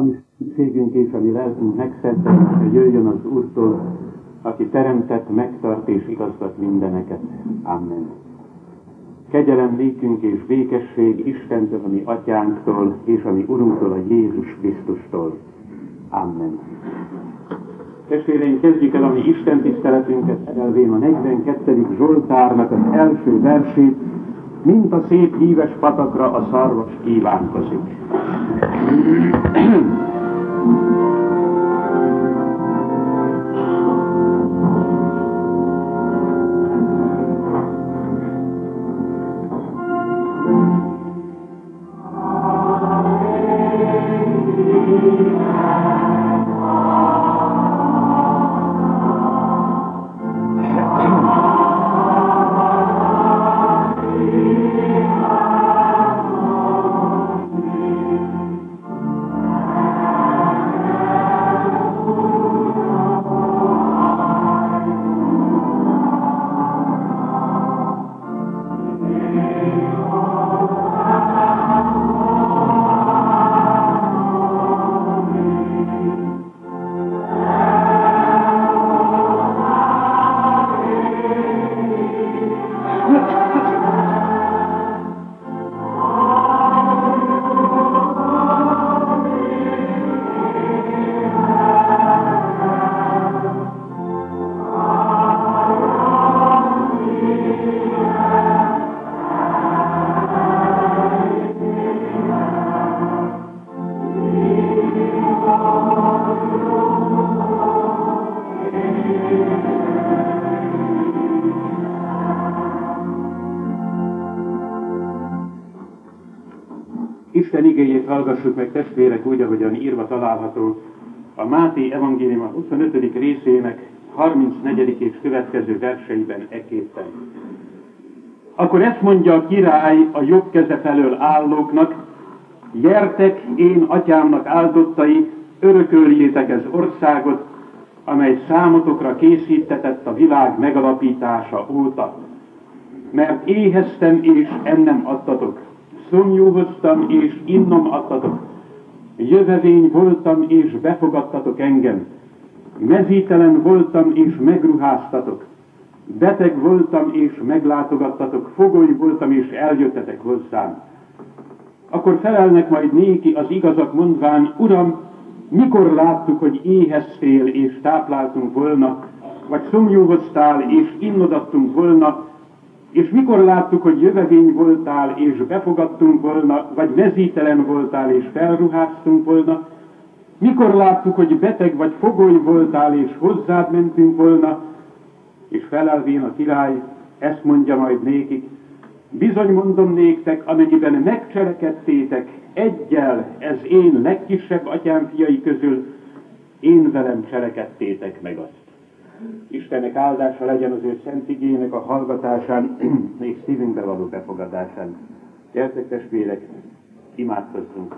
ami szükségünk és ami lelkünk megszentelésre jöjjön az Úrtól, aki teremtett, megtart és igazgat mindeneket. Amen. Kegyelem nékünk és békesség Istentől, ami atyánktól, és ami Urunktól, a Jézus Krisztustól. Amen. Testvéreim, kezdjük el a mi Isten tiszteletünket elvén a 42. Zsoltárnak az első versét, mint a szép híves patakra a szarvas kívánkozik. Máté evangélium a 25. részének 34. és következő verseiben eképpen. Akkor ezt mondja a király a jobb keze felől állóknak, gyertek én atyámnak áldottai, örököljétek ez országot, amely számotokra készítetett a világ megalapítása óta. Mert éheztem és ennem adtatok, szomjúhoztam és innom adtatok, jövevény voltam és befogadtatok engem, mezítelen voltam és megruháztatok, beteg voltam és meglátogattatok, fogoly voltam és eljöttetek hozzám. Akkor felelnek majd néki az igazak mondván, Uram, mikor láttuk, hogy éheztél és tápláltunk volna, vagy szomjúhoztál és innodattunk volna, és mikor láttuk, hogy jövevény voltál, és befogadtunk volna, vagy vezítelen voltál, és felruháztunk volna, mikor láttuk, hogy beteg vagy fogoly voltál, és hozzád mentünk volna, és felelvén a király, ezt mondja majd nékik, bizony mondom néktek, amennyiben megcselekedtétek egyel, ez én legkisebb atyám fiai közül, én velem cselekedtétek meg azt. Istennek áldása legyen az ő szent igének a hallgatásán és szívünkbe való befogadásán. Gyertek testvérek, imádkozzunk!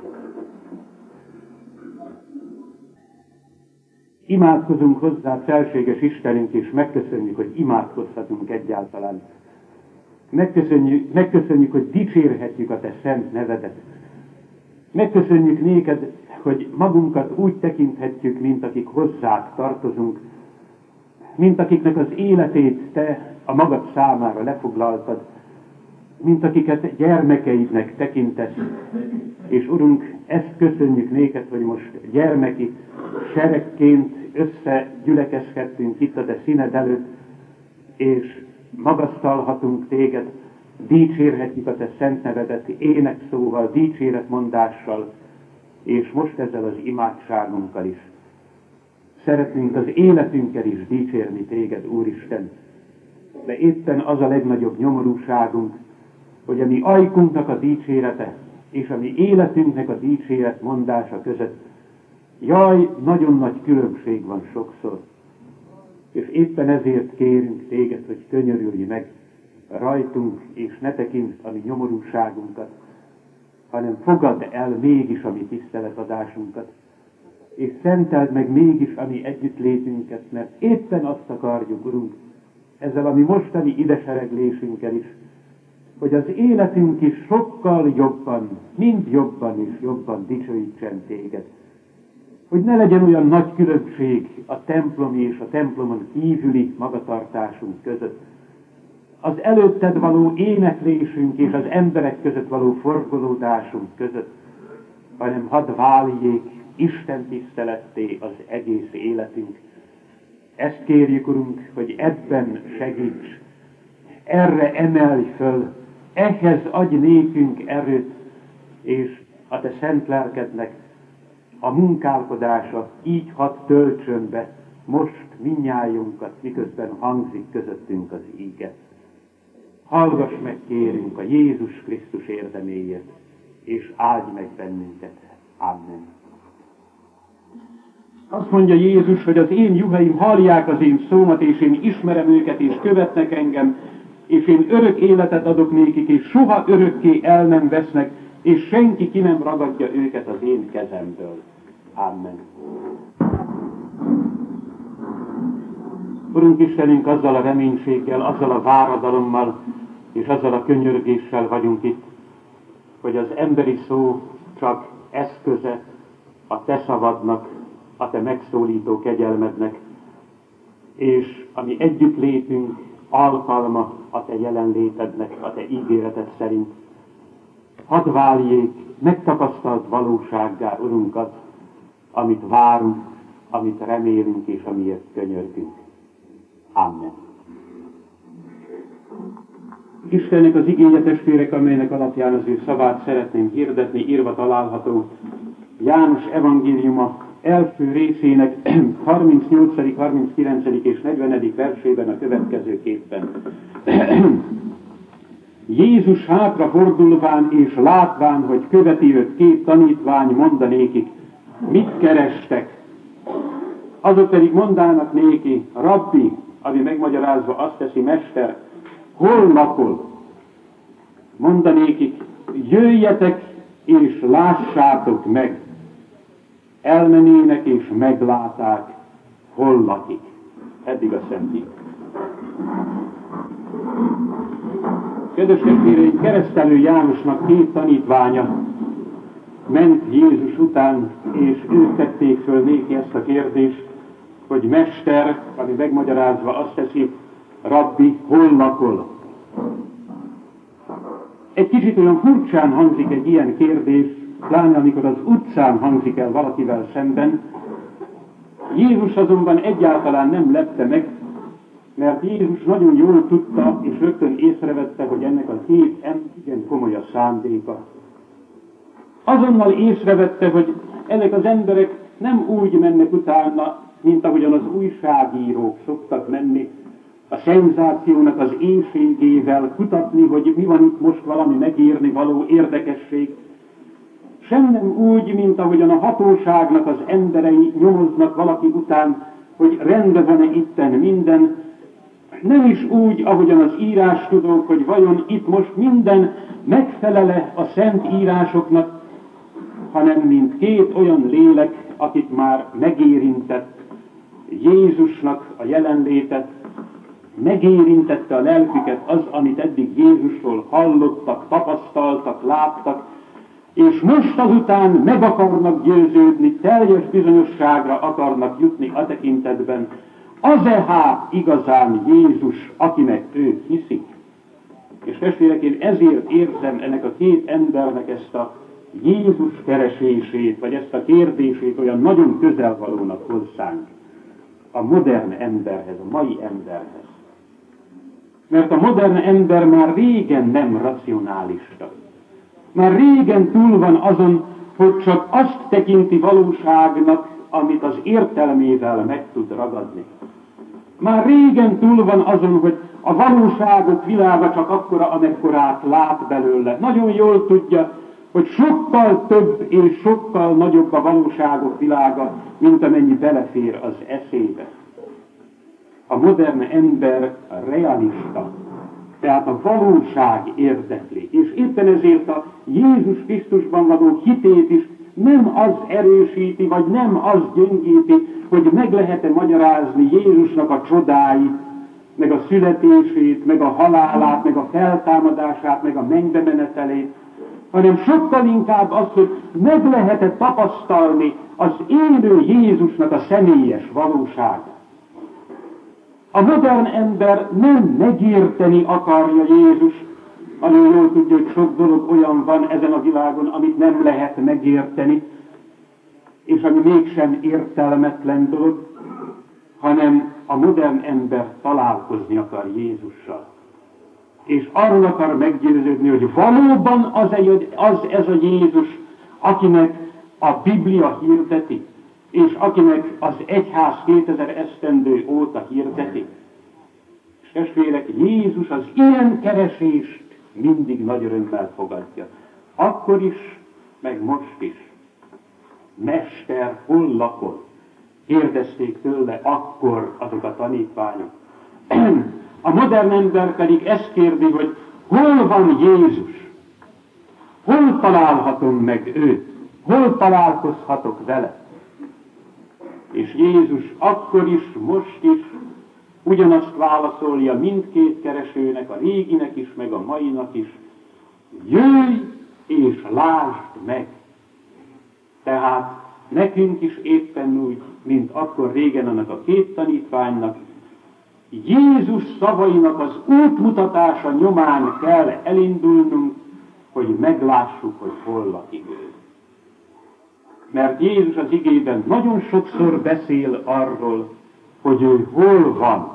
Imádkozunk hozzá, felséges Istenünk, és megköszönjük, hogy imádkozhatunk egyáltalán. Megköszönjük, megköszönjük, hogy dicsérhetjük a Te szent nevedet. Megköszönjük néked, hogy magunkat úgy tekinthetjük, mint akik hozzád tartozunk, mint akiknek az életét te a magad számára lefoglaltad, mint akiket gyermekeidnek tekintesz. És Urunk, ezt köszönjük néked, hogy most gyermeki seregként összegyülekezhettünk itt a te színed előtt, és magasztalhatunk téged, dicsérhetjük a te szent nevedet énekszóval, dicséretmondással, és most ezzel az imádságunkkal is. Szeretnénk az életünkkel is dicsérni téged, Úristen. De éppen az a legnagyobb nyomorúságunk, hogy a mi ajkunknak a dicsérete és a mi életünknek a dicséret mondása között, jaj, nagyon nagy különbség van sokszor. És éppen ezért kérünk téged, hogy könyörülj meg rajtunk, és ne tekintsd a mi nyomorúságunkat, hanem fogadd el mégis a mi tiszteletadásunkat, és szenteld meg mégis a mi együttlétünket, mert éppen azt akarjuk, Urunk, ezzel a mi mostani idesereglésünkkel is, hogy az életünk is sokkal jobban, mind jobban és jobban dicsőítsen téged. hogy ne legyen olyan nagy különbség a templomi és a templomon kívüli magatartásunk között. Az előtted való éneklésünk és az emberek között való forgolódásunk között, hanem hadd váljék Isten tiszteletté az egész életünk. Ezt kérjük, Urunk, hogy ebben segíts, erre emelj föl, ehhez adj nékünk erőt, és a Te szent lelkednek a munkálkodása így hadd töltsön be most minnyájunkat, miközben hangzik közöttünk az íge. Hallgass meg, kérünk, a Jézus Krisztus érdeméért, és áldj meg bennünket. Amen. Azt mondja Jézus, hogy az én juhaim hallják az én szómat, és én ismerem őket, és követnek engem, és én örök életet adok nékik, és soha örökké el nem vesznek, és senki ki nem ragadja őket az én kezemből. Amen. Urunk Istenünk, azzal a reménységgel, azzal a váradalommal és azzal a könyörgéssel vagyunk itt, hogy az emberi szó csak eszköze a te szavadnak, a te megszólító kegyelmednek, és ami együtt lépünk, alkalma a te jelenlétednek, a te ígéreted szerint. Hadd váljék megtapasztalt valósággá, Urunkat, amit várunk, amit remélünk és amiért könyörgünk. Amen. Istennek az igénye testvérek, amelynek alapján az ő szavát szeretném hirdetni, írva található János evangéliuma első részének 38., 39. és 40. versében a következőképpen. Jézus hátra fordulván és látván, hogy követi őt két tanítvány mondanékik, mit kerestek? Azok pedig mondának néki, rabbi, ami megmagyarázva azt teszi, mester, hol lakol? Mondanékik, jöjjetek és lássátok meg. Elmenének és megláták, hol lakik. Eddig a szentik. Kedves testvéreim, keresztelő Jánosnak két tanítványa ment Jézus után, és ők tették föl néki ezt a kérdést, hogy mester, ami megmagyarázva azt teszi, rabbi, hol lakol? Egy kicsit olyan furcsán hangzik egy ilyen kérdés, pláne amikor az utcán hangzik el valakivel szemben. Jézus azonban egyáltalán nem lepte meg, mert Jézus nagyon jól tudta, és rögtön észrevette, hogy ennek a két igen komoly a szándéka. Azonnal észrevette, hogy ezek az emberek nem úgy mennek utána, mint ahogyan az újságírók szoktak menni, a szenzációnak az éjségével kutatni, hogy mi van itt most valami megírni való érdekesség. Sem nem úgy, mint ahogyan a hatóságnak az emberei nyomoznak valaki után, hogy rendben van-e itten minden, nem is úgy, ahogyan az írás tudók, hogy vajon itt most minden megfelele a szent írásoknak, hanem mint két olyan lélek, akit már megérintett Jézusnak a jelenlétet, megérintette a lelküket az, amit eddig Jézusról hallottak, tapasztaltak, láttak, és most azután meg akarnak győződni, teljes bizonyosságra akarnak jutni a tekintetben, az-e hát igazán Jézus, akinek ők hiszik? És testvérek, én ezért érzem ennek a két embernek ezt a Jézus keresését, vagy ezt a kérdését olyan nagyon közelvalónak hozzánk a modern emberhez, a mai emberhez. Mert a modern ember már régen nem racionálista. Már régen túl van azon, hogy csak azt tekinti valóságnak, amit az értelmével meg tud ragadni. Már régen túl van azon, hogy a valóságok világa csak akkora, amekkorát lát belőle. Nagyon jól tudja, hogy sokkal több és sokkal nagyobb a valóságok világa, mint amennyi belefér az eszébe. A modern ember realista, tehát a valóság érdekli, és éppen ezért a Jézus Krisztusban való hitét is nem az erősíti, vagy nem az gyöngíti, hogy meg lehet-e magyarázni Jézusnak a csodáit, meg a születését, meg a halálát, meg a feltámadását, meg a mennybe menetelét, hanem sokkal inkább az, hogy meg lehetett tapasztalni az élő Jézusnak a személyes valóságát. A modern ember nem megérteni akarja Jézus, hanem jól tudja, hogy sok dolog olyan van ezen a világon, amit nem lehet megérteni, és ami mégsem értelmetlen dolog, hanem a modern ember találkozni akar Jézussal. És arról akar meggyőződni, hogy valóban az, az ez a Jézus, akinek a Biblia hirdeti, és akinek az egyház 2000 esztendő óta hirdeti. És testvérek, Jézus az ilyen keresést mindig nagy örömmel fogadja. Akkor is, meg most is. Mester, hol lakod? Kérdezték tőle akkor azok a tanítványok. A modern ember pedig ezt kérdi, hogy hol van Jézus? Hol találhatom meg őt? Hol találkozhatok vele? És Jézus akkor is, most is ugyanazt válaszolja mindkét keresőnek, a réginek is, meg a mainak is. Jöjj és lásd meg! Tehát nekünk is éppen úgy, mint akkor régen annak a két tanítványnak, Jézus szavainak az útmutatása nyomán kell elindulnunk, hogy meglássuk, hogy hol lakik ő. Mert Jézus az igében nagyon sokszor beszél arról, hogy ő hol van,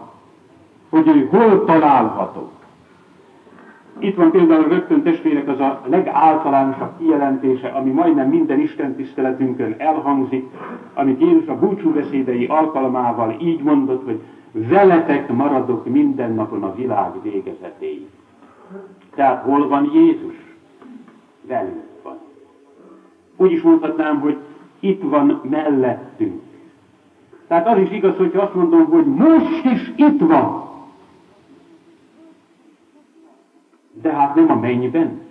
hogy ő hol található. Itt van például rögtön testvérek az a legáltalánosabb kijelentése, ami majdnem minden Isten tiszteletünkön elhangzik, amit Jézus a búcsúbeszédei alkalmával így mondott, hogy veletek maradok minden napon a világ végezetéig. Tehát hol van Jézus? Velünk van. Úgy is mondhatnám, hogy itt van mellettünk. Tehát az is igaz, hogyha azt mondom, hogy most is itt van. De hát nem a mennyben.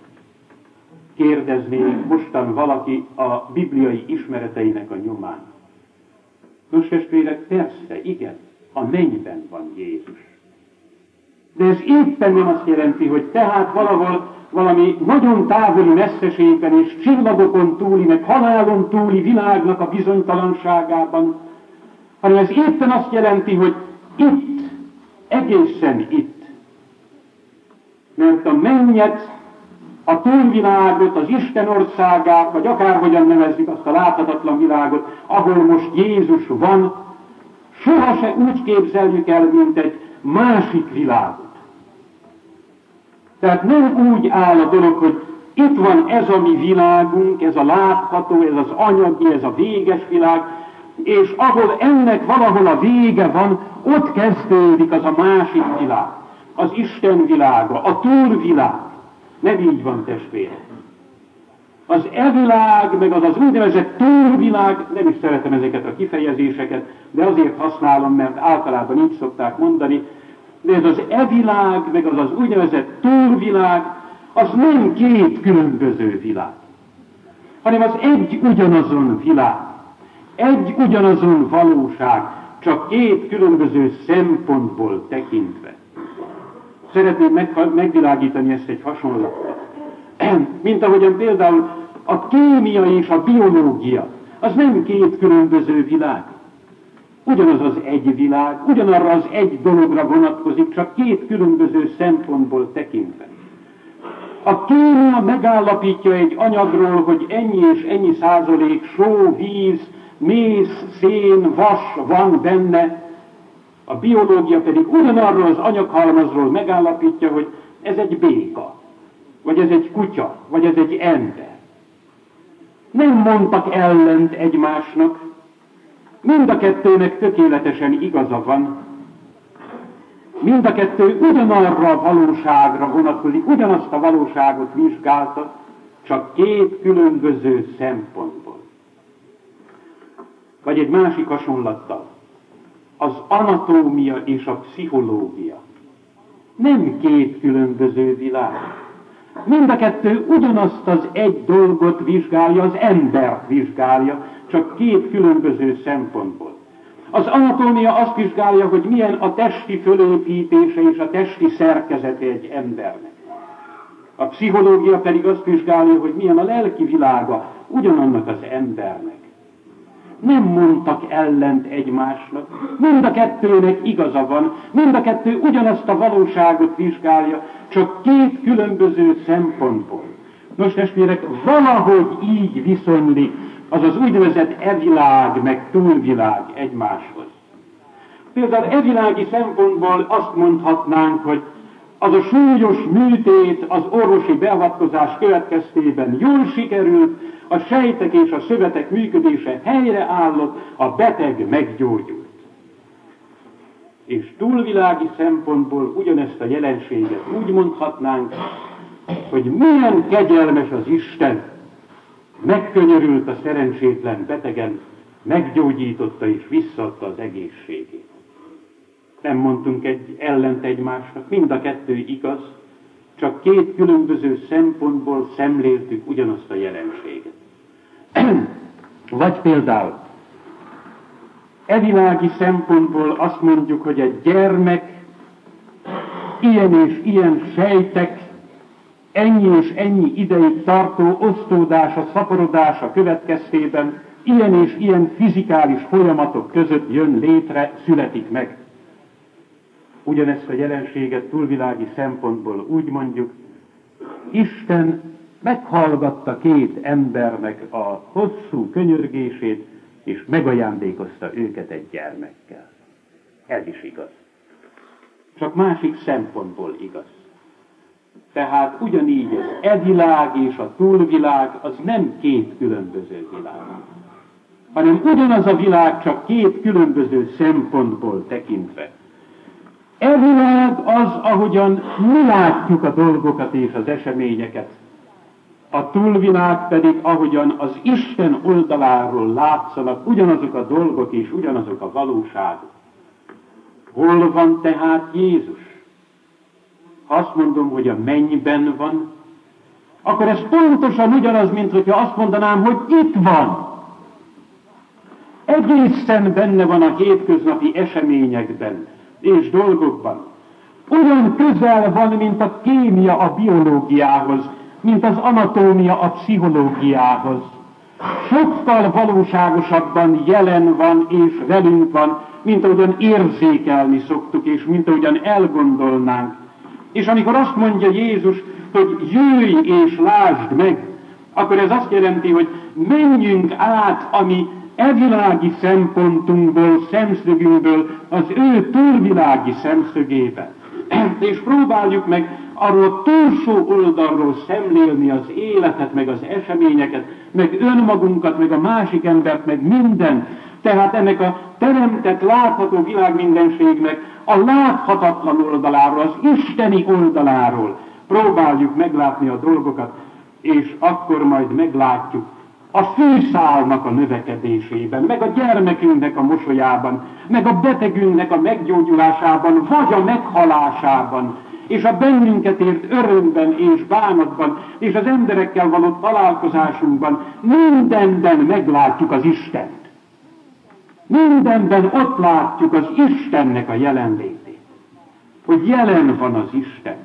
Kérdezné mostan valaki a bibliai ismereteinek a nyomán. Nos, testvérek, persze, igen, a mennyben van Jézus. De ez éppen nem azt jelenti, hogy tehát valahol valami nagyon távoli messzeségben és csillagokon túli, meg halálon túli világnak a bizonytalanságában, hanem ez éppen azt jelenti, hogy itt, egészen itt. Mert a mennyet, a túlvilágot, az Isten országát, vagy akárhogyan nevezzük azt a láthatatlan világot, ahol most Jézus van, sohasem úgy képzeljük el, mint egy másik világot. Tehát nem úgy áll a dolog, hogy itt van ez a mi világunk, ez a látható, ez az anyagi, ez a véges világ, és ahol ennek valahol a vége van, ott kezdődik az a másik világ, az Isten világa, a túlvilág. Nem így van, testvérek. Az evilág, meg az az úgynevezett túlvilág, nem is szeretem ezeket a kifejezéseket, de azért használom, mert általában így szokták mondani, de ez az evilág, meg az az úgynevezett túlvilág, az nem két különböző világ, hanem az egy ugyanazon világ, egy ugyanazon valóság, csak két különböző szempontból tekintve. Szeretném meg, megvilágítani ezt egy hasonlattal. Mint ahogyan például a kémia és a biológia, az nem két különböző világ. Ugyanaz az egy világ, ugyanarra az egy dologra vonatkozik, csak két különböző szempontból tekintve. A kémia megállapítja egy anyagról, hogy ennyi és ennyi százalék só, víz, mész, szén, vas van benne, a biológia pedig ugyanarról az anyaghalmazról megállapítja, hogy ez egy béka, vagy ez egy kutya, vagy ez egy ember. Nem mondtak ellent egymásnak, Mind a kettőnek tökéletesen igaza van. Mind a kettő ugyanarra a valóságra vonatkozik, ugyanazt a valóságot vizsgálta, csak két különböző szempontból. Vagy egy másik hasonlattal. Az anatómia és a pszichológia nem két különböző világ. Mind a kettő ugyanazt az egy dolgot vizsgálja, az embert vizsgálja, csak két különböző szempontból. Az anatómia azt vizsgálja, hogy milyen a testi fölépítése és a testi szerkezete egy embernek. A pszichológia pedig azt vizsgálja, hogy milyen a lelki világa ugyanannak az embernek. Nem mondtak ellent egymásnak, mind a kettőnek igaza van, mind a kettő ugyanazt a valóságot vizsgálja, csak két különböző szempontból. Nos, testvérek, valahogy így viszonylik az az úgynevezett evilág meg túlvilág egymáshoz. Például evilági szempontból azt mondhatnánk, hogy az a súlyos műtét az orvosi beavatkozás következtében jól sikerült, a sejtek és a szövetek működése helyreállott, a beteg meggyógyult. És túlvilági szempontból ugyanezt a jelenséget úgy mondhatnánk, hogy milyen kegyelmes az Isten, megkönyörült a szerencsétlen betegen, meggyógyította és visszadta az egészségét. Nem mondtunk egy ellent egymásnak, mind a kettő igaz, csak két különböző szempontból szemléltük ugyanazt a jelenséget. Vagy például, evilági szempontból azt mondjuk, hogy egy gyermek ilyen és ilyen sejtek ennyi és ennyi ideig tartó osztódása, szaporodása következtében ilyen és ilyen fizikális folyamatok között jön létre, születik meg. Ugyanezt a jelenséget túlvilági szempontból úgy mondjuk, Isten meghallgatta két embernek a hosszú könyörgését, és megajándékozta őket egy gyermekkel. Ez is igaz. Csak másik szempontból igaz. Tehát ugyanígy az e világ és a túlvilág az nem két különböző világ, hanem ugyanaz a világ csak két különböző szempontból tekintve. E világ az, ahogyan mi látjuk a dolgokat és az eseményeket. A túlvilág pedig, ahogyan az Isten oldaláról látszanak ugyanazok a dolgok és ugyanazok a valóságok. Hol van tehát Jézus? Ha azt mondom, hogy a mennyben van, akkor ez pontosan ugyanaz, mint hogyha azt mondanám, hogy itt van. Egészen benne van a hétköznapi eseményekben és dolgokban. Olyan közel van, mint a kémia a biológiához, mint az anatómia a pszichológiához. Sokkal valóságosabban jelen van és velünk van, mint ahogyan érzékelni szoktuk, és mint ahogyan elgondolnánk. És amikor azt mondja Jézus, hogy jöjj és lásd meg, akkor ez azt jelenti, hogy menjünk át a mi evilági szempontunkból, szemszögünkből az ő túlvilági szemszögébe. És próbáljuk meg arról túlsó oldalról szemlélni az életet, meg az eseményeket, meg önmagunkat, meg a másik embert, meg minden. Tehát ennek a teremtett, látható világ mindenségnek a láthatatlan oldaláról, az isteni oldaláról próbáljuk meglátni a dolgokat, és akkor majd meglátjuk a fűszálnak a növekedésében, meg a gyermekünknek a mosolyában, meg a betegünknek a meggyógyulásában, vagy a meghalásában, és a bennünket ért örömben és bánatban, és az emberekkel való találkozásunkban mindenben meglátjuk az Istent. Mindenben ott látjuk az Istennek a jelenlétét, hogy jelen van az Isten.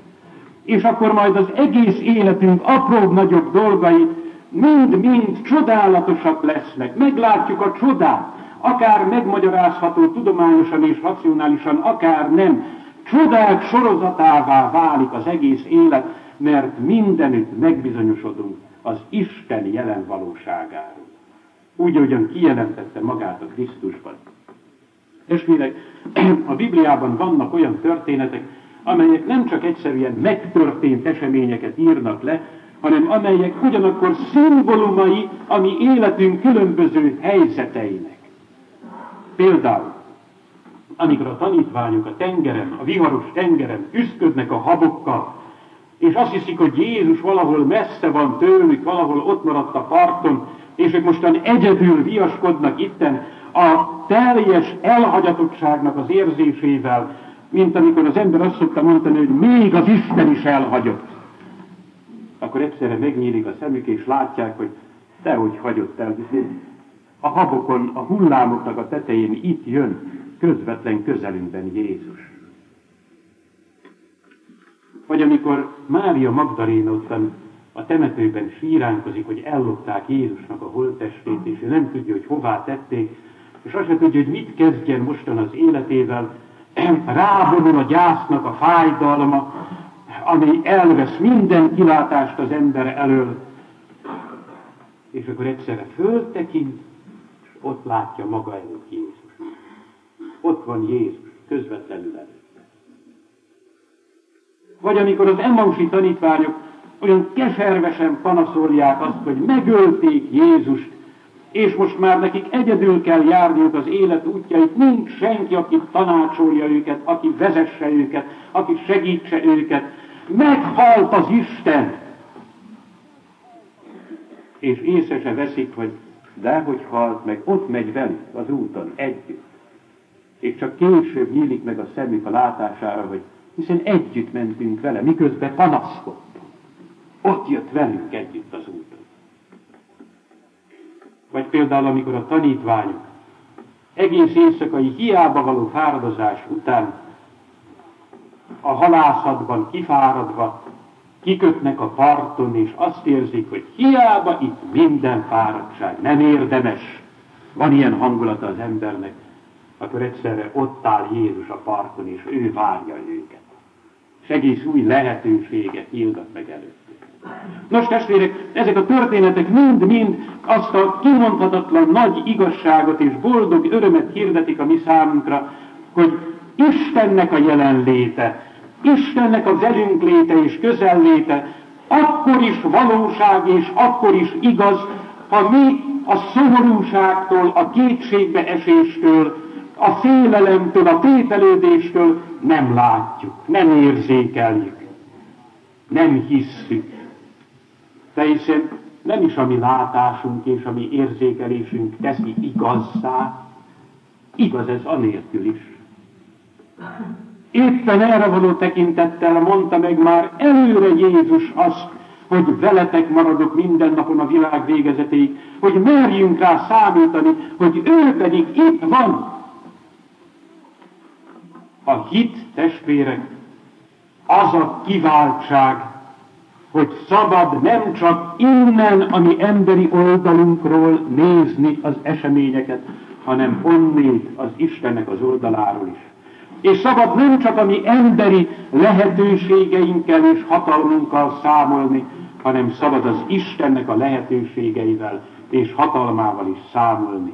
És akkor majd az egész életünk apróbb-nagyobb dolgai mind-mind csodálatosak lesznek. Meglátjuk a csodát, akár megmagyarázható tudományosan és racionálisan, akár nem. Csodák sorozatává válik az egész élet, mert mindenütt megbizonyosodunk az Isten jelen valóságáról. Úgy, ahogyan kijelentette magát a Krisztusban. Testvérek, a Bibliában vannak olyan történetek, amelyek nem csak egyszerűen megtörtént eseményeket írnak le, hanem amelyek ugyanakkor szimbólumai a mi életünk különböző helyzeteinek. Például, amikor a tanítványok a tengeren, a viharos tengeren üszködnek a habokkal, és azt hiszik, hogy Jézus valahol messze van tőlük, valahol ott maradt a parton, és ők mostan egyedül viaskodnak itten a teljes elhagyatottságnak az érzésével, mint amikor az ember azt szokta mondani, hogy még az Isten is elhagyott akkor egyszerre megnyílik a szemük, és látják, hogy te hogy hagyott el. A habokon, a hullámoknak a tetején itt jön közvetlen közelünkben Jézus. Vagy amikor Mária Magdaléna ottan a temetőben síránkozik, hogy ellopták Jézusnak a holttestét, és ő nem tudja, hogy hová tették, és azt sem tudja, hogy mit kezdjen mostan az életével, rávonul a gyásznak a fájdalma, ami elvesz minden kilátást az ember elől, és akkor egyszerre föltekint, és ott látja maga előtt Jézus. Ott van Jézus, közvetlenül előtte. Vagy amikor az Emmausi tanítványok olyan keservesen panaszolják azt, hogy megölték Jézust, és most már nekik egyedül kell járniuk az élet útjait, nincs senki, aki tanácsolja őket, aki vezesse őket, aki segítse őket. Meghalt az Isten! És észre se veszik, hogy dehogy halt meg, ott megy velük az úton együtt. És csak később nyílik meg a szemük a látására, hogy hiszen együtt mentünk vele, miközben panaszkodtunk. Ott jött velünk együtt az úton. Vagy például, amikor a tanítványok egész éjszakai hiába való fáradozás után a halászatban kifáradva kikötnek a parton, és azt érzik, hogy hiába itt minden fáradtság, nem érdemes. Van ilyen hangulata az embernek, akkor egyszerre ott áll Jézus a parton, és ő várja őket. És egész új lehetőséget nyilgat meg előtt. Nos, testvérek, ezek a történetek mind-mind azt a kimondhatatlan nagy igazságot és boldog örömet hirdetik a mi számunkra, hogy Istennek a jelenléte, Istennek a velünk léte és közelléte akkor is valóság és akkor is igaz, ha mi a szomorúságtól, a kétségbe eséstől, a félelemtől, a tételődéstől nem látjuk, nem érzékeljük, nem hisszük de hiszen nem is a mi látásunk és a mi érzékelésünk teszi igazzá, igaz ez anélkül is. Éppen erre való tekintettel mondta meg már előre Jézus azt, hogy veletek maradok minden napon a világ végezetéig, hogy merjünk rá számítani, hogy ő pedig itt van. A hit, testvérek, az a kiváltság, hogy szabad nem csak innen, ami emberi oldalunkról nézni az eseményeket, hanem onnét az Istennek az oldaláról is. És szabad nem csak a mi emberi lehetőségeinkkel és hatalmunkkal számolni, hanem szabad az Istennek a lehetőségeivel és hatalmával is számolni.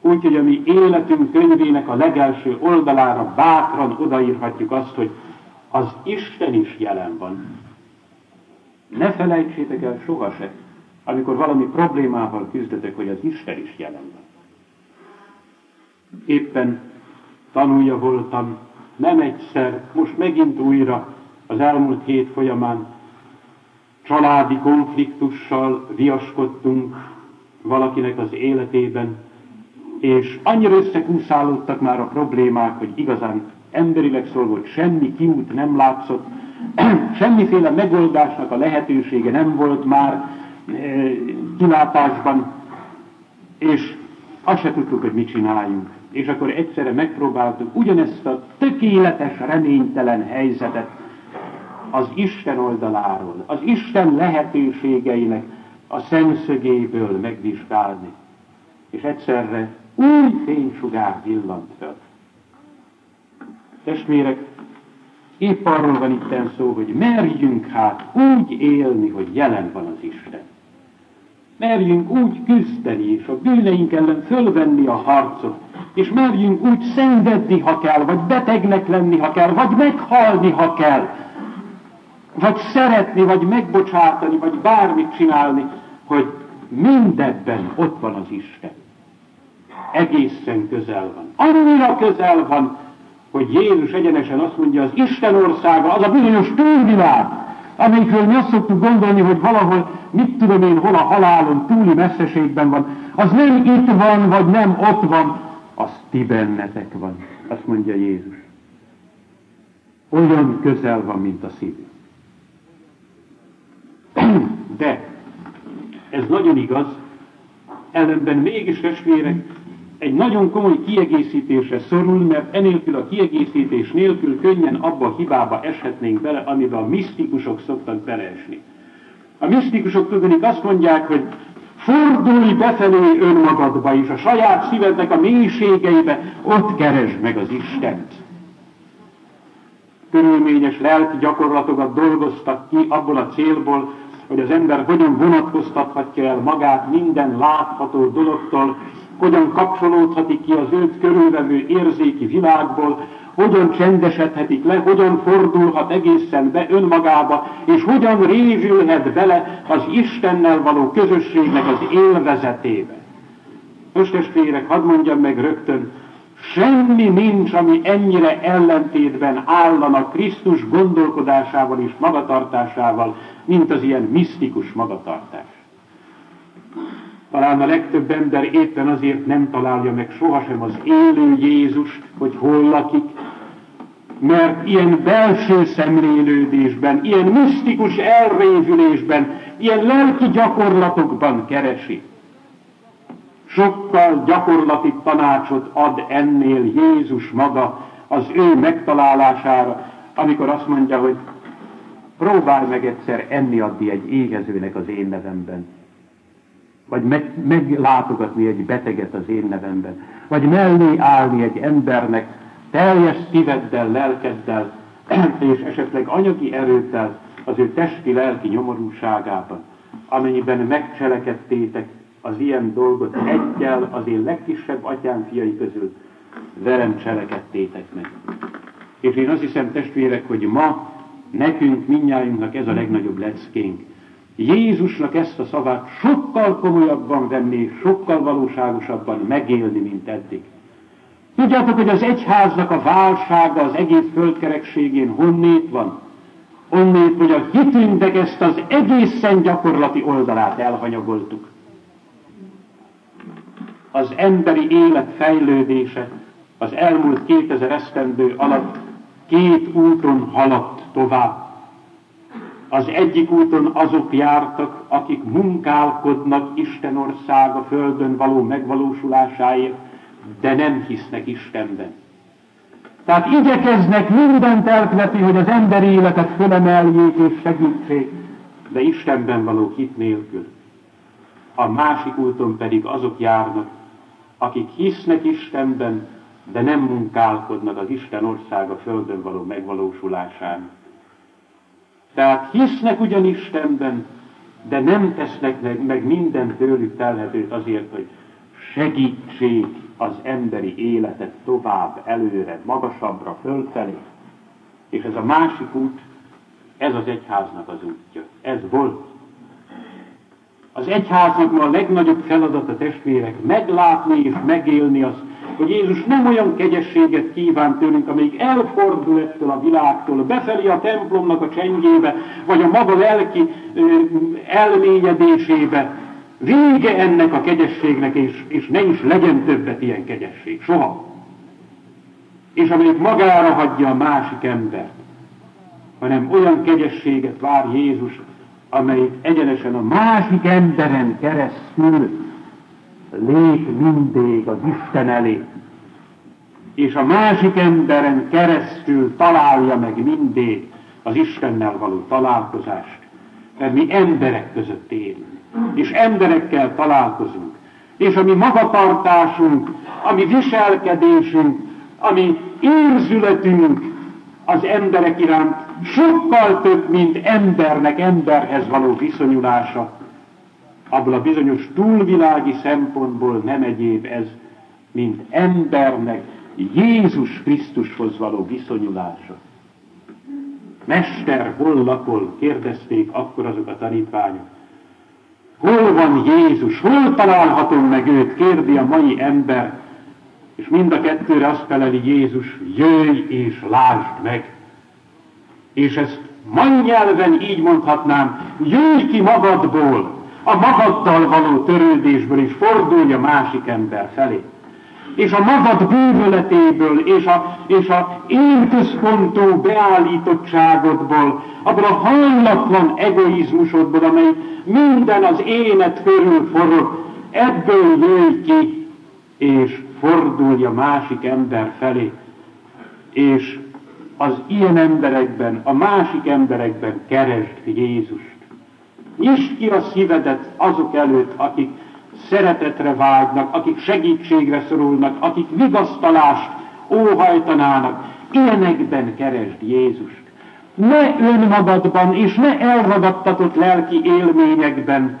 Úgyhogy a mi életünk könyvének a legelső oldalára bátran odaírhatjuk azt, hogy az Isten is jelen van. Ne felejtsétek el sohasem, amikor valami problémával küzdetek, hogy az Isten is jelen van. Éppen tanulja voltam, nem egyszer, most megint újra az elmúlt hét folyamán családi konfliktussal viaskodtunk valakinek az életében, és annyira összekúszálódtak már a problémák, hogy igazán emberileg szólva, semmi kiút nem látszott, semmiféle megoldásnak a lehetősége nem volt már e, kilátásban, és azt se tudtuk, hogy mit csináljunk. És akkor egyszerre megpróbáltuk ugyanezt a tökéletes, reménytelen helyzetet az Isten oldaláról, az Isten lehetőségeinek a szemszögéből megvizsgálni. És egyszerre új fénysugár villant fel. Testvérek, Épp arról van itt szó, hogy merjünk hát úgy élni, hogy jelen van az Isten. Merjünk úgy küzdeni, és a bűneink ellen fölvenni a harcot, és merjünk úgy szenvedni, ha kell, vagy betegnek lenni, ha kell, vagy meghalni, ha kell, vagy szeretni, vagy megbocsátani, vagy bármit csinálni, hogy mindebben ott van az Isten. Egészen közel van. Annyira közel van, hogy Jézus egyenesen azt mondja, az Isten országa, az a bizonyos túlvilág, amelyikről mi azt szoktuk gondolni, hogy valahol, mit tudom én, hol a halálon túli messzeségben van, az nem itt van, vagy nem ott van, az ti bennetek van, azt mondja Jézus. Olyan közel van, mint a szív. De ez nagyon igaz, ellenben mégis testvérek, egy nagyon komoly kiegészítésre szorul, mert enélkül a kiegészítés nélkül könnyen abba a hibába eshetnénk bele, amiben a misztikusok szoktak beleesni. A misztikusok tudnék azt mondják, hogy fordulj befelé önmagadba is, a saját szívednek a mélységeibe, ott keresd meg az Istent. Körülményes lelki gyakorlatokat dolgoztak ki abból a célból, hogy az ember hogyan vonatkoztathatja el magát minden látható dologtól, hogyan kapcsolódhatik ki az őt körülvevő érzéki világból, hogyan csendesedhetik le, hogyan fordulhat egészen be önmagába, és hogyan révülhet bele az Istennel való közösségnek az élvezetébe. Most testvérek, hadd mondjam meg rögtön, semmi nincs, ami ennyire ellentétben állana Krisztus gondolkodásával és magatartásával, mint az ilyen misztikus magatartás. Talán a legtöbb ember éppen azért nem találja meg sohasem az élő Jézus, hogy hol lakik, mert ilyen belső szemlélődésben, ilyen misztikus elrévülésben, ilyen lelki gyakorlatokban keresi. Sokkal gyakorlati tanácsot ad ennél Jézus maga az ő megtalálására, amikor azt mondja, hogy próbálj meg egyszer enni adni egy égezőnek az én nevemben vagy meg, meglátogatni egy beteget az én nevemben, vagy mellé állni egy embernek teljes szíveddel, lelkeddel, és esetleg anyagi erőddel az ő testi-lelki nyomorúságában, amennyiben megcselekedtétek az ilyen dolgot egyel az én legkisebb atyám fiai közül, velem cselekedtétek meg. És én azt hiszem, testvérek, hogy ma nekünk, minnyájunknak ez a legnagyobb leckénk, Jézusnak ezt a szavát sokkal komolyabban venni, sokkal valóságosabban megélni, mint eddig. Tudjátok, hogy az egyháznak a válsága az egész földkerekségén honnét van? Onnét, hogy a hitünknek ezt az egészen gyakorlati oldalát elhanyagoltuk. Az emberi élet fejlődése az elmúlt 2000 esztendő alatt két úton haladt tovább az egyik úton azok jártak, akik munkálkodnak Isten országa földön való megvalósulásáért, de nem hisznek Istenben. Tehát igyekeznek mindent elkövetni, hogy az emberi életet fölemeljék és segítsék, de Istenben való hit nélkül. A másik úton pedig azok járnak, akik hisznek Istenben, de nem munkálkodnak az Isten országa földön való megvalósulásán. Tehát hisznek ugyan Istenben, de nem tesznek meg, meg minden tőlük telhetőt azért, hogy segítsék az emberi életet tovább, előre, magasabbra, fölfelé. És ez a másik út, ez az egyháznak az útja. Ez volt. Az egyháznak ma a legnagyobb feladata testvérek meglátni és megélni azt, hogy Jézus nem olyan kegyességet kíván tőlünk, amelyik elfordul ettől a világtól, befelé a templomnak a csendjébe, vagy a maga lelki ö, elményedésébe. Vége ennek a kegyességnek, és, és ne is legyen többet ilyen kegyesség, soha. És amelyik magára hagyja a másik embert, hanem olyan kegyességet vár Jézus, amelyik egyenesen a másik emberen keresztül lép mindig az Isten elé, és a másik emberen keresztül találja meg mindig az Istennel való találkozást. Mert mi emberek között élünk, és emberekkel találkozunk. És a mi magatartásunk, a mi viselkedésünk, a mi érzületünk az emberek iránt sokkal több, mint embernek emberhez való viszonyulása, abból a bizonyos túlvilági szempontból nem egyéb ez, mint embernek Jézus Krisztushoz való viszonyulása. Mester, hol lakol? kérdezték akkor azok a tanítványok. Hol van Jézus? Hol találhatom meg őt? kérdi a mai ember. És mind a kettőre azt feleli Jézus, jöjj és lásd meg. És ezt mai nyelven így mondhatnám, jöjj ki magadból, a magaddal való törődésből, és fordulj a másik ember felé. És a magad bűvöletéből, és a, és a én központú beállítottságodból, abból a hajlatlan egoizmusodból, amely minden az énet körül forog, ebből jöjj ki, és fordulja másik ember felé, és az ilyen emberekben, a másik emberekben keresd Jézust. Nyisd ki a szívedet azok előtt, akik szeretetre vágynak, akik segítségre szorulnak, akik vigasztalást óhajtanának. Ilyenekben keresd Jézust. Ne önmagadban és ne elragadtatott lelki élményekben,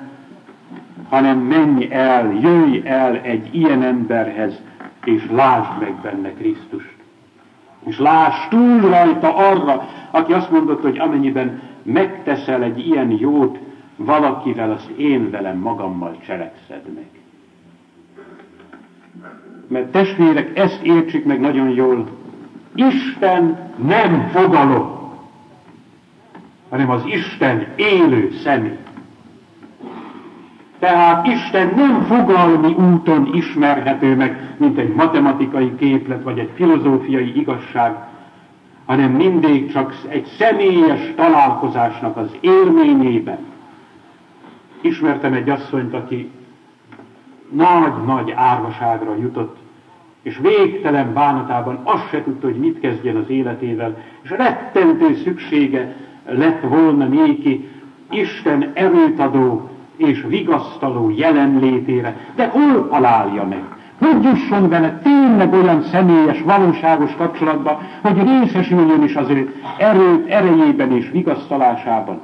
hanem menj el, jöjj el egy ilyen emberhez, és lásd meg benne Krisztust. És láss túl rajta arra, aki azt mondott, hogy amennyiben megteszel egy ilyen jót valakivel, azt én velem magammal cselekszed meg. Mert testvérek, ezt értsük meg nagyon jól. Isten nem fogalom, hanem az Isten élő személy. Tehát Isten nem fogalmi úton ismerhető meg, mint egy matematikai képlet, vagy egy filozófiai igazság, hanem mindig csak egy személyes találkozásnak az élményében. Ismertem egy asszonyt, aki nagy-nagy árvaságra jutott, és végtelen bánatában azt se tudta, hogy mit kezdjen az életével, és rettentő szüksége lett volna néki Isten erőt adó és vigasztaló jelenlétére, de hol találja meg? Hogy jusson vele tényleg olyan személyes, valóságos kapcsolatba, hogy részesüljön is az ő erőt, erejében és vigasztalásában.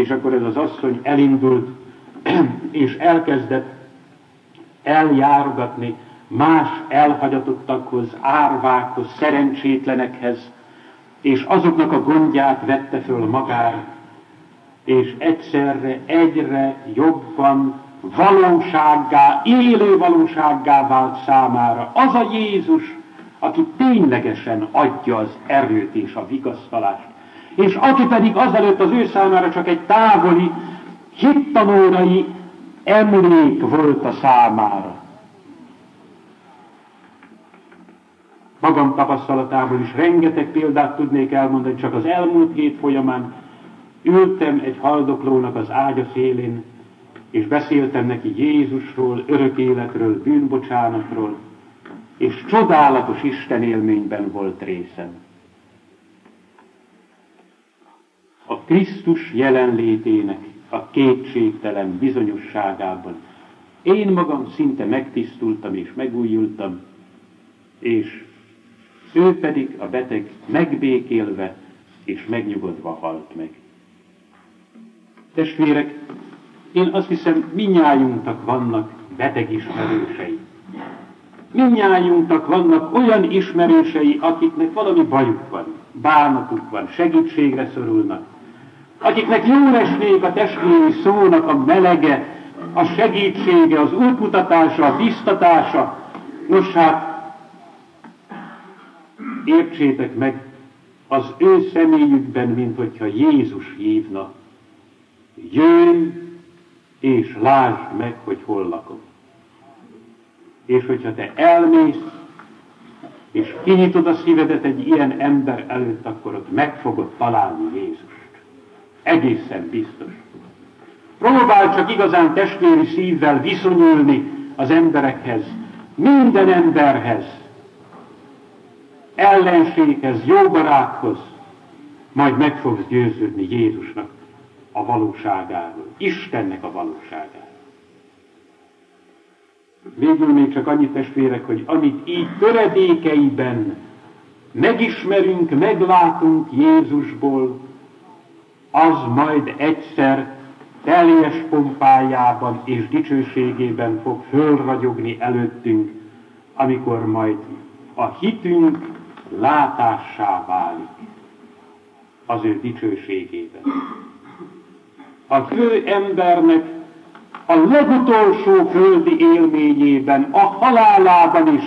És akkor ez az asszony elindult, és elkezdett eljárogatni más elhagyatottakhoz, árvákhoz, szerencsétlenekhez, és azoknak a gondját vette föl magára, és egyszerre egyre jobban valósággá, élő valósággá vált számára az a Jézus, aki ténylegesen adja az erőt és a vigasztalást. És aki pedig azelőtt az ő számára csak egy távoli, hittanórai emlék volt a számára. Magam tapasztalatából is rengeteg példát tudnék elmondani, csak az elmúlt hét folyamán ültem egy haldoklónak az ágya szélén, és beszéltem neki Jézusról, örök életről, bűnbocsánatról, és csodálatos Isten élményben volt részem. A Krisztus jelenlétének a kétségtelen bizonyosságában én magam szinte megtisztultam és megújultam, és ő pedig a beteg megbékélve és megnyugodva halt meg. Testvérek, én azt hiszem, minnyájunknak vannak beteg ismerősei. Minnyájunknak vannak olyan ismerősei, akiknek valami bajuk van, bánatuk van, segítségre szorulnak, akiknek jó esnék a testvéri szónak a melege, a segítsége, az útmutatása, a biztatása. Nos hát, értsétek meg, az ő személyükben, mint hogyha Jézus hívna. Jöjj és lásd meg, hogy hol lakom. És hogyha te elmész, és kinyitod a szívedet egy ilyen ember előtt, akkor ott meg fogod találni Jézust. Egészen biztos. Próbál csak igazán testvéri szívvel viszonyulni az emberekhez, minden emberhez, ellenséghez, jó baráthoz, majd meg fogsz győződni Jézusnak a valóságáról, Istennek a valóságáról. Végül még csak annyit testvérek, hogy amit így töredékeiben megismerünk, meglátunk Jézusból, az majd egyszer teljes pompájában és dicsőségében fog fölragyogni előttünk, amikor majd a hitünk látássá válik az ő dicsőségében. A fő embernek a legutolsó földi élményében, a halálában is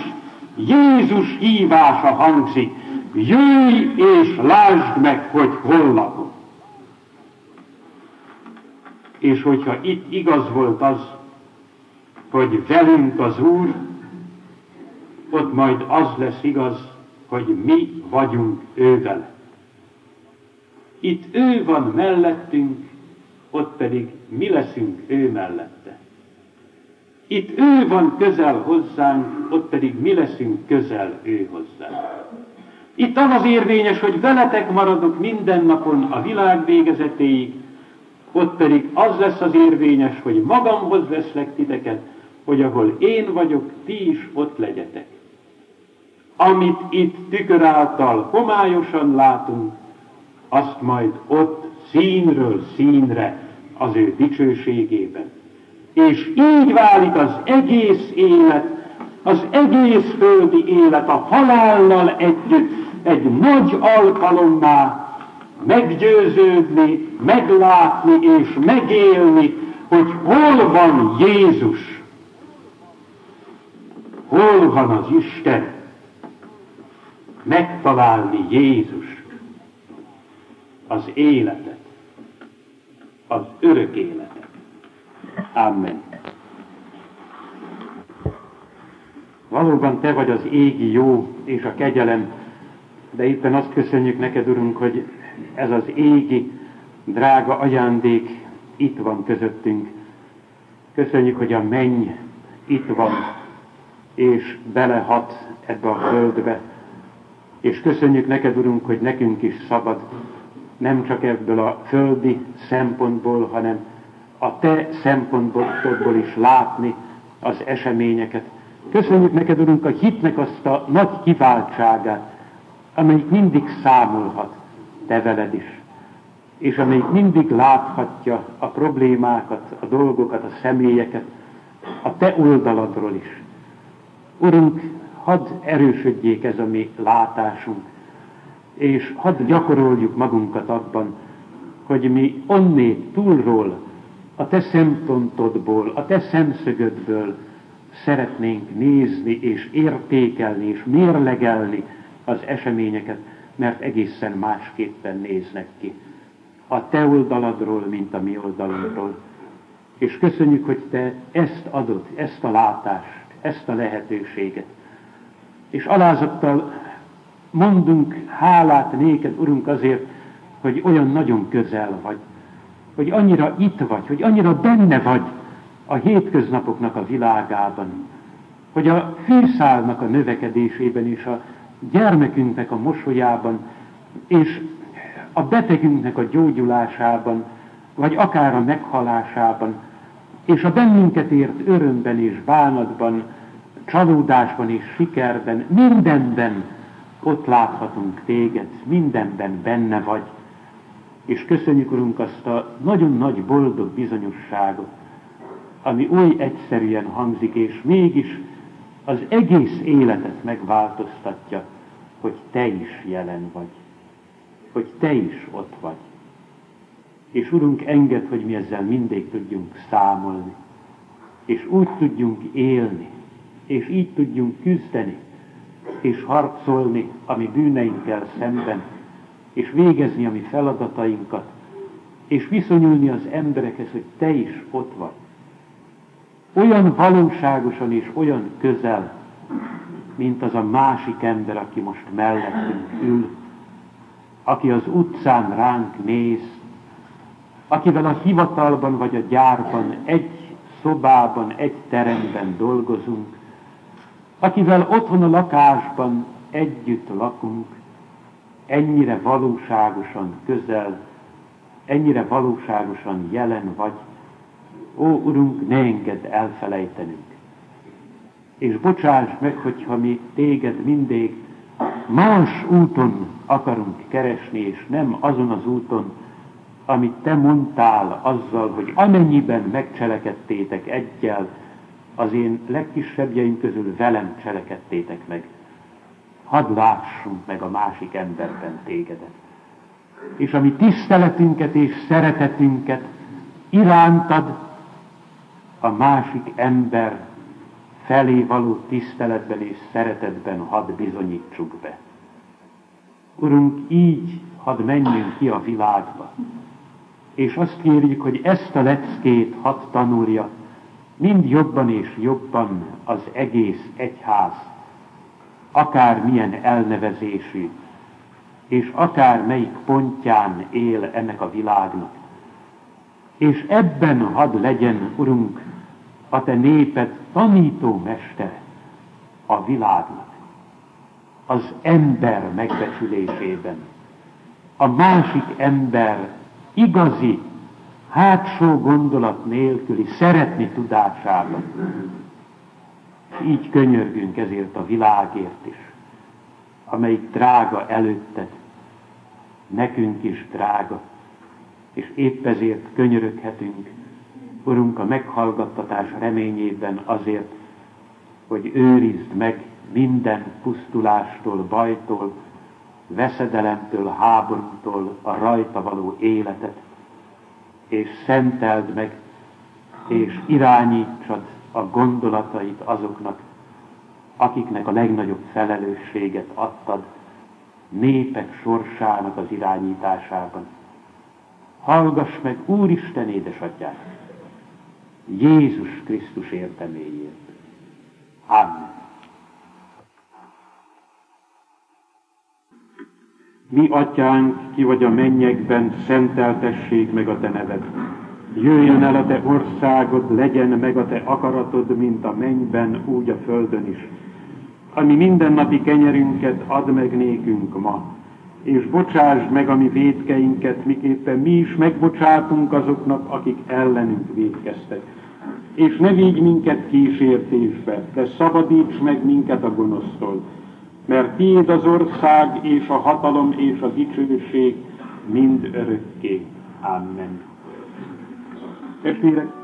Jézus hívása hangzik, jöjj és lásd meg, hogy hol lakom. És hogyha itt igaz volt az, hogy velünk az Úr, ott majd az lesz igaz, hogy mi vagyunk ővel. Itt ő van mellettünk, ott pedig mi leszünk ő mellette. Itt ő van közel hozzánk, ott pedig mi leszünk közel ő hozzá. Itt az az érvényes, hogy veletek maradok minden napon a világ végezetéig, ott pedig az lesz az érvényes, hogy magamhoz veszlek titeket, hogy ahol én vagyok, ti is ott legyetek. Amit itt tükör által homályosan látunk, azt majd ott színről színre az ő dicsőségében. És így válik az egész élet, az egész földi élet a halállal együtt egy nagy alkalommá meggyőződni, meglátni és megélni, hogy hol van Jézus, hol van az Isten, megtalálni Jézus, az életet, az örök életet. Amen. Valóban Te vagy az égi jó és a kegyelem, de éppen azt köszönjük neked, Urunk, hogy ez az égi, drága ajándék itt van közöttünk. Köszönjük, hogy a menny itt van, és belehat ebbe a földbe. És köszönjük neked, Urunk, hogy nekünk is szabad, nem csak ebből a földi szempontból, hanem a te szempontból is látni az eseményeket. Köszönjük neked, Urunk, a hitnek azt a nagy kiváltságát, amelyik mindig számolhat te veled is, és amelyik mindig láthatja a problémákat, a dolgokat, a személyeket, a te oldaladról is. Urunk, hadd erősödjék ez a mi látásunk, és hadd gyakoroljuk magunkat abban, hogy mi onnét túlról, a te szempontodból, a te szemszögödből szeretnénk nézni és értékelni és mérlegelni az eseményeket, mert egészen másképpen néznek ki. A te oldaladról, mint a mi oldalunkról. És köszönjük, hogy te ezt adod, ezt a látást, ezt a lehetőséget. És alázattal mondunk hálát néked, Urunk, azért, hogy olyan nagyon közel vagy, hogy annyira itt vagy, hogy annyira benne vagy a hétköznapoknak a világában, hogy a fűszálnak a növekedésében és a gyermekünknek a mosolyában, és a betegünknek a gyógyulásában, vagy akár a meghalásában, és a bennünket ért örömben és bánatban, csalódásban és sikerben, mindenben ott láthatunk téged, mindenben benne vagy. És köszönjük, Urunk, azt a nagyon nagy boldog bizonyosságot, ami oly egyszerűen hangzik, és mégis az egész életet megváltoztatja, hogy te is jelen vagy, hogy te is ott vagy. És Urunk, enged, hogy mi ezzel mindig tudjunk számolni, és úgy tudjunk élni, és így tudjunk küzdeni, és harcolni a mi bűneinkkel szemben, és végezni a mi feladatainkat, és viszonyulni az emberekhez, hogy te is ott vagy. Olyan valóságosan és olyan közel, mint az a másik ember, aki most mellettünk ül, aki az utcán ránk néz, akivel a hivatalban vagy a gyárban, egy szobában, egy teremben dolgozunk, akivel otthon a lakásban együtt lakunk, ennyire valóságosan közel, ennyire valóságosan jelen vagy, ó Urunk, ne engedd elfelejtenünk és bocsáss meg, hogyha mi téged mindig más úton akarunk keresni, és nem azon az úton, amit te mondtál azzal, hogy amennyiben megcselekedtétek egyel, az én legkisebbjeim közül velem cselekedtétek meg. Hadd lássunk meg a másik emberben tégedet. És ami tiszteletünket és szeretetünket irántad, a másik ember felé való tiszteletben és szeretetben hadd bizonyítsuk be. Urunk, így hadd menjünk ki a világba, és azt kérjük, hogy ezt a leckét hadd tanulja, mind jobban és jobban az egész egyház, akár milyen elnevezésű, és akár melyik pontján él ennek a világnak. És ebben hadd legyen, Urunk, a te néped tanító mestere a világnak, az ember megbecsülésében, a másik ember igazi, hátsó gondolat nélküli szeretni tudásában. Így könyörgünk ezért a világért is, amelyik drága előtted, nekünk is drága, és épp ezért könyöröghetünk, Urunk, a meghallgattatás reményében azért, hogy őrizd meg minden pusztulástól, bajtól, veszedelemtől, háborútól a rajta való életet, és szenteld meg, és irányítsad a gondolatait azoknak, akiknek a legnagyobb felelősséget adtad népek sorsának az irányításában. Hallgass meg, Úristen édesatyát, Jézus Krisztus érteméért. Amen. Mi, atyánk, ki vagy a mennyekben, szenteltessék meg a te neved. Jöjjön el a te országod, legyen meg a te akaratod, mint a mennyben, úgy a földön is. Ami mindennapi kenyerünket add meg nékünk ma, és bocsásd meg a mi védkeinket, miképpen mi is megbocsátunk azoknak, akik ellenünk védkeztek. És ne vigy minket kísértésbe, de szabadíts meg minket a gonosztól, mert tiéd az ország és a hatalom és a dicsőség mind örökké. Amen. Testvérek,